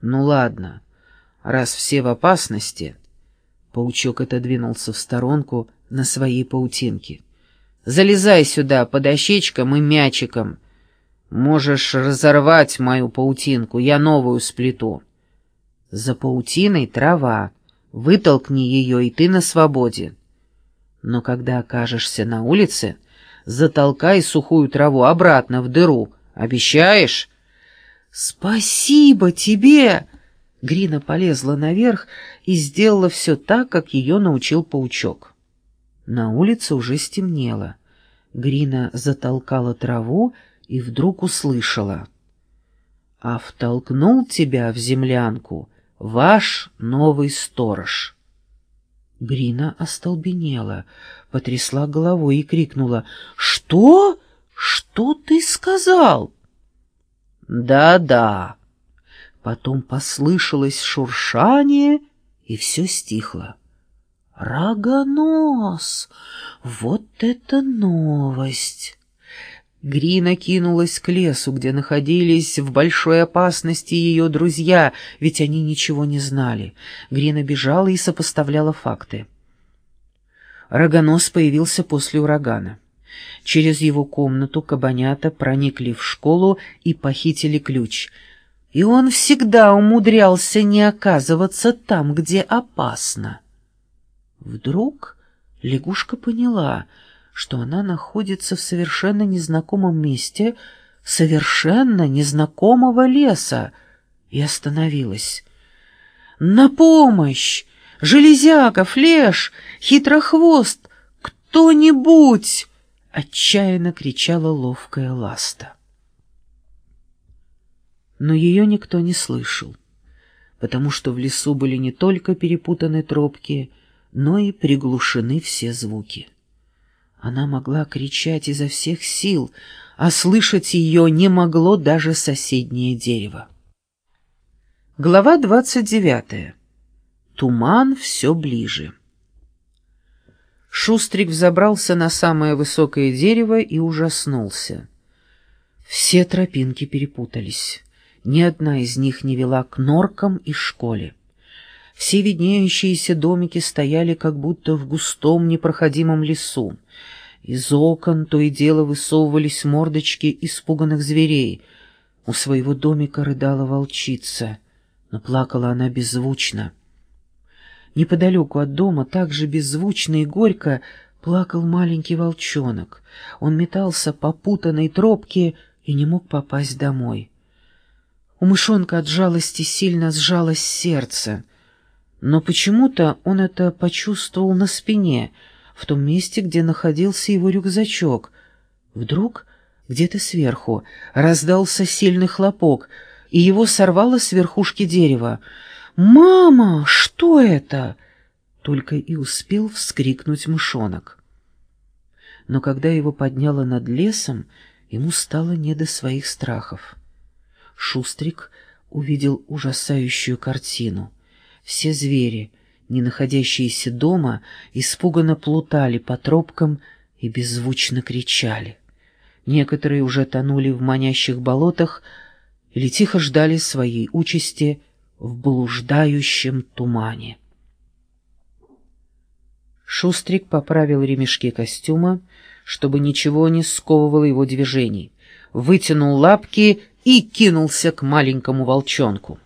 Ну ладно, раз все в опасности... Паучок отодвинулся в сторонку на своей паутинке. «Залезай сюда под ощечком и мячиком. Можешь разорвать мою паутинку, я новую сплету». За паутиной трава. Вытолкни ее, и ты на свободе. Но когда окажешься на улице, затолкай сухую траву обратно в дыру. Обещаешь? Спасибо тебе! Грина полезла наверх и сделала все так, как ее научил паучок. На улице уже стемнело. Грина затолкала траву и вдруг услышала. «А втолкнул тебя в землянку ваш новый сторож». Грина остолбенела, потрясла головой и крикнула «Что? Что ты сказал?» «Да-да». Потом послышалось шуршание, и все стихло. «Рогонос! Вот это новость!» Грина кинулась к лесу, где находились в большой опасности ее друзья, ведь они ничего не знали. Грина бежала и сопоставляла факты. Рогонос появился после урагана. Через его комнату кабанята проникли в школу и похитили ключ. И он всегда умудрялся не оказываться там, где опасно. Вдруг лягушка поняла — что она находится в совершенно незнакомом месте, совершенно незнакомого леса, и остановилась. «На помощь! Железяка, флеш, хитрохвост! Кто-нибудь!» — отчаянно кричала ловкая ласта. Но ее никто не слышал, потому что в лесу были не только перепутаны тропки, но и приглушены все звуки. Она могла кричать изо всех сил, а слышать ее не могло даже соседнее дерево. Глава двадцать девятая. Туман все ближе. Шустрик взобрался на самое высокое дерево и ужаснулся. Все тропинки перепутались. Ни одна из них не вела к норкам и школе. Все виднеющиеся домики стояли как будто в густом непроходимом лесу. Из окон то и дело высовывались мордочки испуганных зверей. У своего домика рыдала волчица, но плакала она беззвучно. Неподалеку от дома также беззвучно и горько плакал маленький волчонок. Он метался по путанной тропке и не мог попасть домой. У мышонка от жалости сильно сжалось сердце. Но почему-то он это почувствовал на спине, в том месте, где находился его рюкзачок. Вдруг где-то сверху раздался сильный хлопок, и его сорвало с верхушки дерева. «Мама, что это?» Только и успел вскрикнуть мышонок. Но когда его подняло над лесом, ему стало не до своих страхов. Шустрик увидел ужасающую картину — все звери, не находящиеся дома, испуганно плутали по тропкам и беззвучно кричали. Некоторые уже тонули в манящих болотах или тихо ждали своей участи в блуждающем тумане. Шустрик поправил ремешки костюма, чтобы ничего не сковывало его движений, вытянул лапки и кинулся к маленькому волчонку.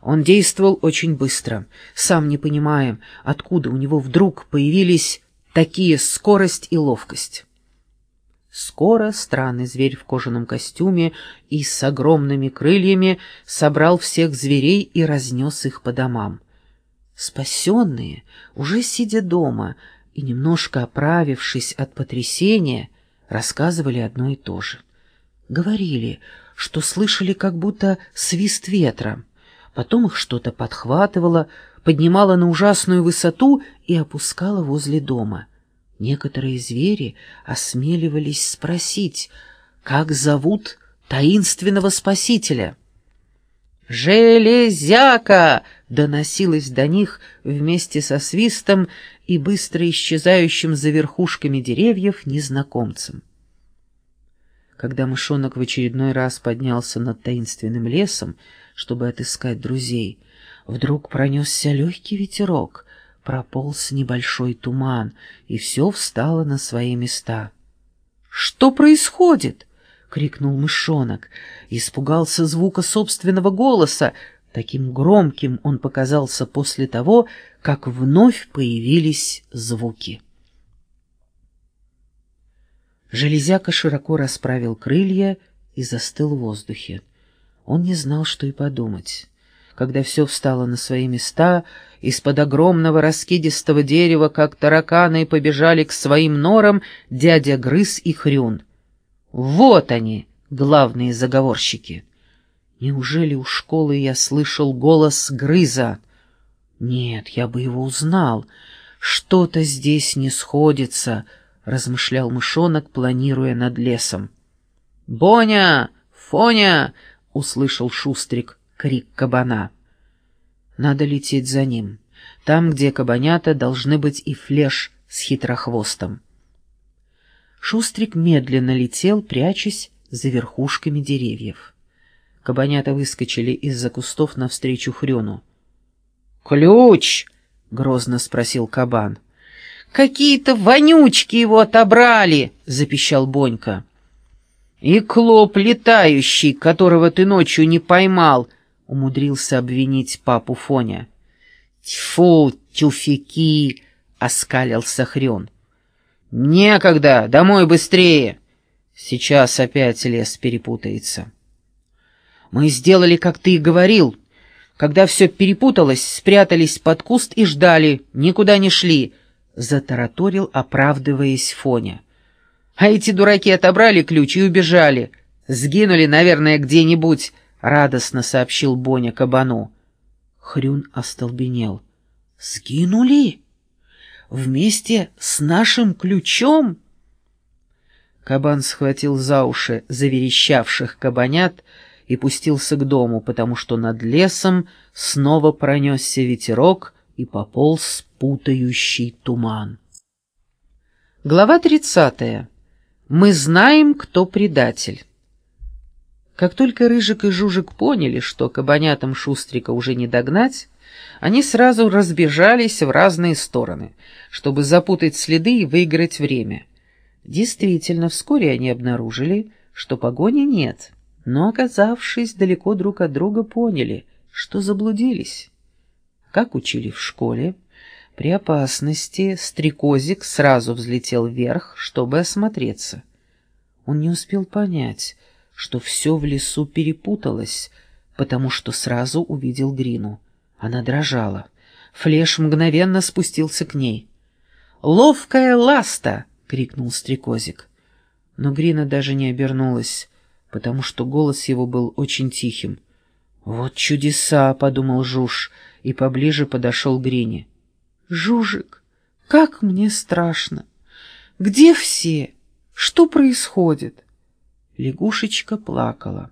Он действовал очень быстро, сам не понимая, откуда у него вдруг появились такие скорость и ловкость. Скоро странный зверь в кожаном костюме и с огромными крыльями собрал всех зверей и разнес их по домам. Спасенные, уже сидя дома и немножко оправившись от потрясения, рассказывали одно и то же. Говорили, что слышали как будто свист ветра, Потом их что-то подхватывало, поднимало на ужасную высоту и опускало возле дома. Некоторые звери осмеливались спросить, как зовут таинственного спасителя. «Железяка!» — доносилось до них вместе со свистом и быстро исчезающим за верхушками деревьев незнакомцем. Когда мышонок в очередной раз поднялся над таинственным лесом, чтобы отыскать друзей. Вдруг пронесся легкий ветерок, прополз небольшой туман, и все встало на свои места. «Что происходит?» — крикнул мышонок. Испугался звука собственного голоса. Таким громким он показался после того, как вновь появились звуки. Железяка широко расправил крылья и застыл в воздухе. Он не знал, что и подумать. Когда все встало на свои места, из-под огромного раскидистого дерева, как тараканы, побежали к своим норам дядя Грыз и Хрюн. Вот они, главные заговорщики. Неужели у школы я слышал голос Грыза? Нет, я бы его узнал. Что-то здесь не сходится, — размышлял мышонок, планируя над лесом. «Боня! Фоня!» — услышал Шустрик крик кабана. Надо лететь за ним. Там, где кабанята, должны быть и флеш с хитрохвостом. Шустрик медленно летел, прячась за верхушками деревьев. Кабанята выскочили из-за кустов навстречу Хрюну. «Ключ!» — грозно спросил кабан. «Какие-то вонючки его отобрали!» — запищал Бонька. «И клоп летающий, которого ты ночью не поймал!» — умудрился обвинить папу Фоня. «Тьфу, тюфяки!» — оскалился Хрен. «Некогда! Домой быстрее!» Сейчас опять лес перепутается. «Мы сделали, как ты и говорил. Когда все перепуталось, спрятались под куст и ждали, никуда не шли», — затараторил, оправдываясь Фоня. «А эти дураки отобрали ключ и убежали. Сгинули, наверное, где-нибудь», — радостно сообщил Боня кабану. Хрюн остолбенел. «Сгинули?» вместе с нашим ключом?» Кабан схватил за уши заверещавших кабанят и пустился к дому, потому что над лесом снова пронесся ветерок и пополз путающий туман. Глава тридцатая. Мы знаем, кто предатель. Как только Рыжик и Жужик поняли, что кабанятам Шустрика уже не догнать, они сразу разбежались в разные стороны, чтобы запутать следы и выиграть время. Действительно, вскоре они обнаружили, что погони нет, но, оказавшись далеко друг от друга, поняли, что заблудились. Как учили в школе, при опасности стрекозик сразу взлетел вверх, чтобы осмотреться. Он не успел понять, что все в лесу перепуталось, потому что сразу увидел Грину — она дрожала. Флеш мгновенно спустился к ней. «Ловкая ласта!» — крикнул стрекозик. Но Грина даже не обернулась, потому что голос его был очень тихим. «Вот чудеса!» — подумал Жуж и поближе подошел к Грине. «Жужик, как мне страшно! Где все? Что происходит?» Лягушечка плакала.